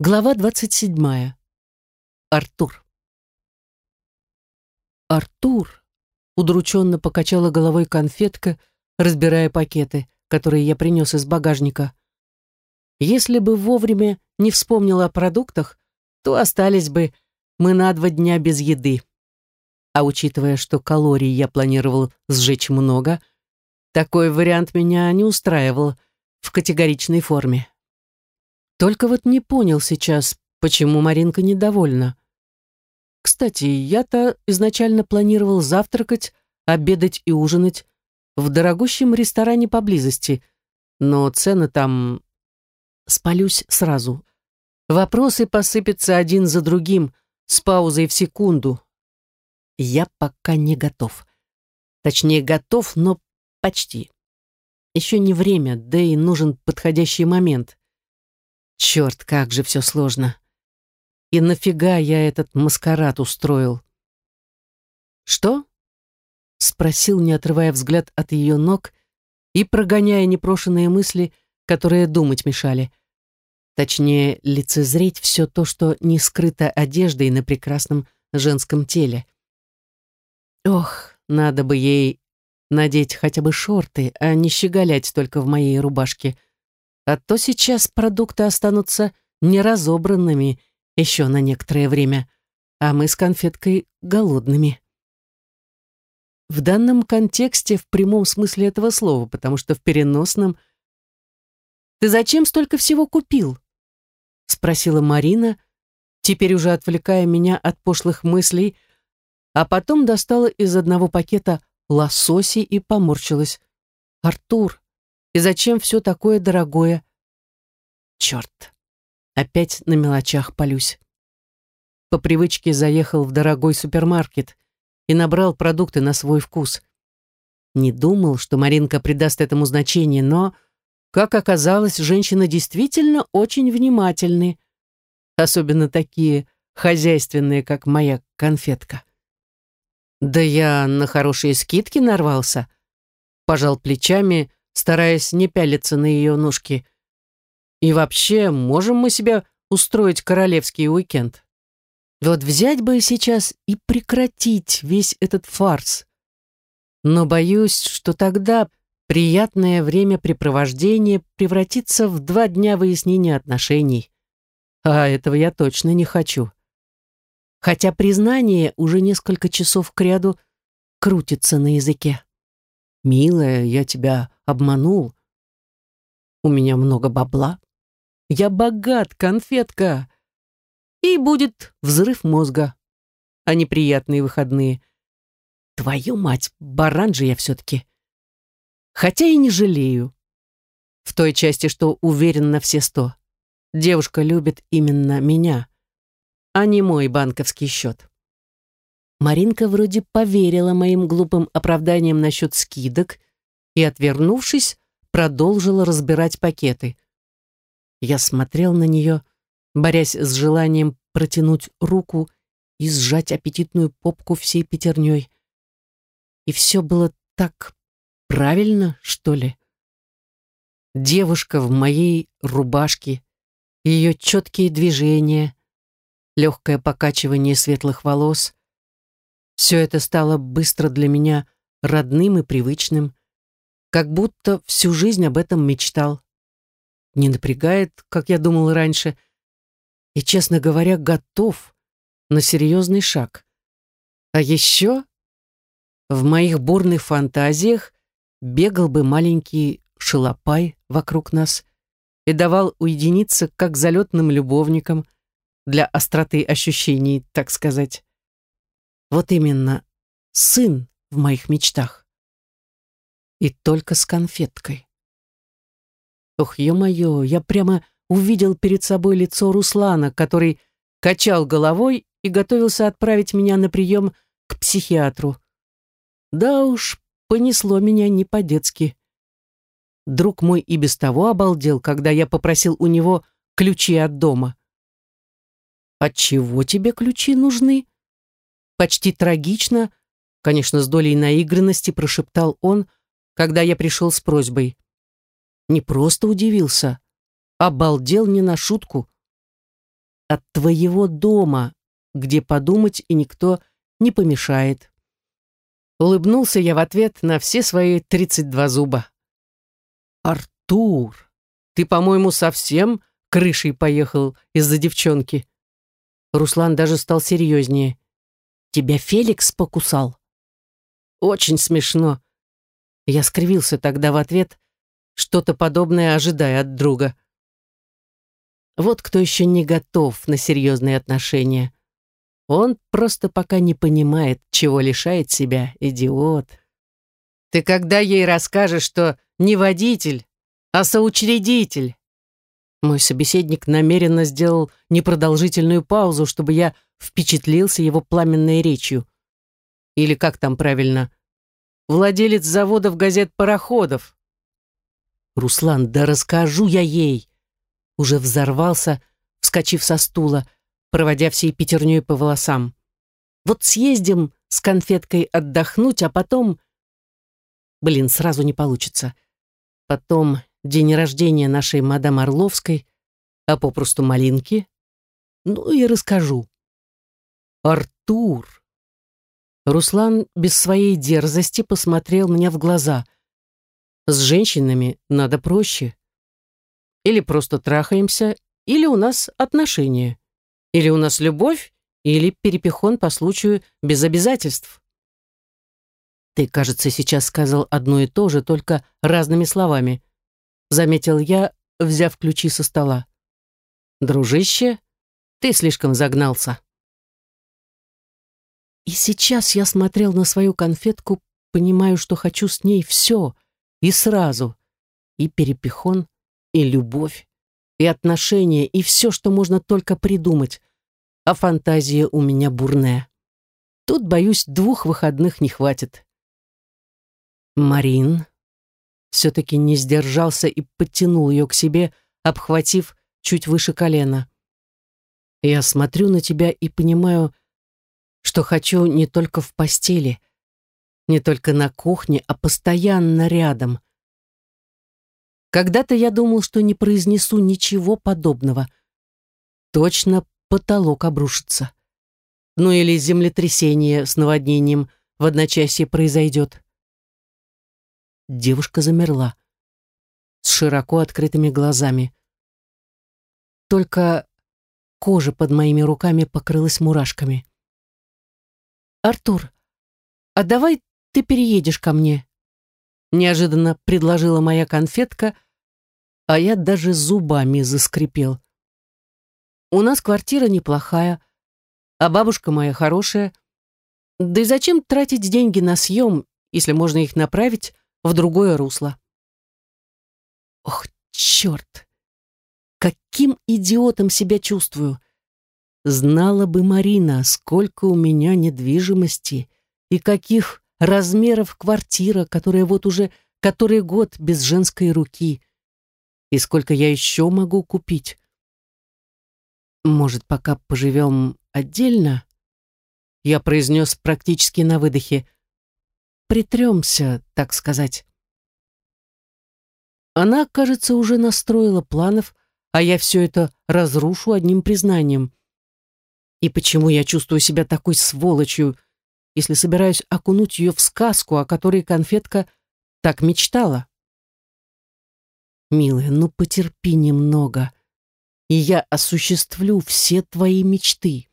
Глава 27. Артур. Артур удрученно покачала головой конфетка, разбирая пакеты, которые я принес из багажника. Если бы вовремя не вспомнила о продуктах, то остались бы мы на два дня без еды. А учитывая, что калорий я планировал сжечь много, такой вариант меня не устраивал в категоричной форме. Только вот не понял сейчас, почему Маринка недовольна. Кстати, я-то изначально планировал завтракать, обедать и ужинать в дорогущем ресторане поблизости, но цены там... Спалюсь сразу. Вопросы посыпятся один за другим, с паузой в секунду. Я пока не готов. Точнее, готов, но почти. Еще не время, да и нужен подходящий момент. Черт, как же все сложно. И нафига я этот маскарад устроил? Что? Спросил, не отрывая взгляд от ее ног и прогоняя непрошенные мысли, которые думать мешали. Точнее, лицезреть все то, что не скрыто одеждой на прекрасном женском теле. Ох, надо бы ей надеть хотя бы шорты, а не щеголять только в моей рубашке — а то сейчас продукты останутся неразобранными еще на некоторое время, а мы с конфеткой голодными. В данном контексте в прямом смысле этого слова, потому что в переносном «Ты зачем столько всего купил?» — спросила Марина, теперь уже отвлекая меня от пошлых мыслей, а потом достала из одного пакета лососи и поморщилась. «Артур, и зачем все такое дорогое? Черт, опять на мелочах полюсь. По привычке заехал в дорогой супермаркет и набрал продукты на свой вкус. Не думал, что Маринка придаст этому значение, но, как оказалось, женщины действительно очень внимательны, особенно такие хозяйственные, как моя конфетка. Да я на хорошие скидки нарвался, пожал плечами, стараясь не пялиться на ее ножки. «И вообще, можем мы себе устроить королевский уикенд? Вот взять бы сейчас и прекратить весь этот фарс. Но боюсь, что тогда приятное времяпрепровождение превратится в два дня выяснения отношений. А этого я точно не хочу. Хотя признание уже несколько часов кряду крутится на языке. «Милая, я тебя обманул. У меня много бабла. Я богат, конфетка. И будет взрыв мозга, а неприятные выходные. Твою мать, баран же я все-таки. Хотя и не жалею. В той части, что уверен на все сто. Девушка любит именно меня, а не мой банковский счет. Маринка вроде поверила моим глупым оправданиям насчет скидок и, отвернувшись, продолжила разбирать пакеты. Я смотрел на нее, борясь с желанием протянуть руку и сжать аппетитную попку всей пятерней. И все было так правильно, что ли? Девушка в моей рубашке, ее четкие движения, легкое покачивание светлых волос, все это стало быстро для меня родным и привычным, как будто всю жизнь об этом мечтал. Не напрягает, как я думал раньше, и, честно говоря, готов на серьезный шаг. А еще в моих бурных фантазиях бегал бы маленький шалопай вокруг нас и давал уединиться как залетным любовникам для остроты ощущений, так сказать. Вот именно, сын в моих мечтах. И только с конфеткой. Ох, ё-моё, я прямо увидел перед собой лицо Руслана, который качал головой и готовился отправить меня на прием к психиатру. Да уж, понесло меня не по-детски. Друг мой и без того обалдел, когда я попросил у него ключи от дома. «От чего тебе ключи нужны?» почти трагично, конечно, с долей наигранности прошептал он, когда я пришел с просьбой. Не просто удивился, обалдел не на шутку. от твоего дома, где подумать и никто не помешает. Улыбнулся я в ответ на все свои тридцать два зуба. «Артур, ты, по-моему, совсем крышей поехал из-за девчонки». Руслан даже стал серьезнее. «Тебя Феликс покусал?» «Очень смешно». Я скривился тогда в ответ, что-то подобное ожидая от друга. Вот кто еще не готов на серьезные отношения. Он просто пока не понимает, чего лишает себя, идиот. Ты когда ей расскажешь, что не водитель, а соучредитель? Мой собеседник намеренно сделал непродолжительную паузу, чтобы я впечатлился его пламенной речью. Или как там правильно? Владелец заводов газет-пароходов. Руслан, да расскажу я ей. Уже взорвался, вскочив со стула проводя всей пятерней по волосам. Вот съездим с конфеткой отдохнуть, а потом... Блин, сразу не получится. Потом день рождения нашей мадам Орловской, а попросту Малинки. Ну и расскажу. Артур. Руслан без своей дерзости посмотрел мне в глаза. С женщинами надо проще. Или просто трахаемся, или у нас отношения. Или у нас любовь, или перепихон по случаю без обязательств. Ты, кажется, сейчас сказал одно и то же, только разными словами. Заметил я, взяв ключи со стола. Дружище, ты слишком загнался. И сейчас я смотрел на свою конфетку, понимаю, что хочу с ней все и сразу. И перепихон, и любовь, и отношения, и все, что можно только придумать. А фантазия у меня бурная. Тут, боюсь, двух выходных не хватит. Марин все-таки не сдержался и подтянул ее к себе, обхватив чуть выше колена. Я смотрю на тебя и понимаю, что хочу не только в постели, не только на кухне, а постоянно рядом. Когда-то я думал, что не произнесу ничего подобного. Точно потолок обрушится. Ну или землетрясение с наводнением в одночасье произойдет. Девушка замерла с широко открытыми глазами. Только кожа под моими руками покрылась мурашками. «Артур, а давай ты переедешь ко мне?» неожиданно предложила моя конфетка, а я даже зубами заскрипел. У нас квартира неплохая, а бабушка моя хорошая. Да и зачем тратить деньги на съем, если можно их направить в другое русло? Ох, черт! Каким идиотом себя чувствую! Знала бы Марина, сколько у меня недвижимости и каких размеров квартира, которая вот уже который год без женской руки. И сколько я еще могу купить? Может, пока поживем отдельно? Я произнес практически на выдохе. Притремся, так сказать. Она, кажется, уже настроила планов, а я все это разрушу одним признанием. И почему я чувствую себя такой сволочью, если собираюсь окунуть ее в сказку, о которой конфетка так мечтала. Милая, ну потерпи немного, и я осуществлю все твои мечты.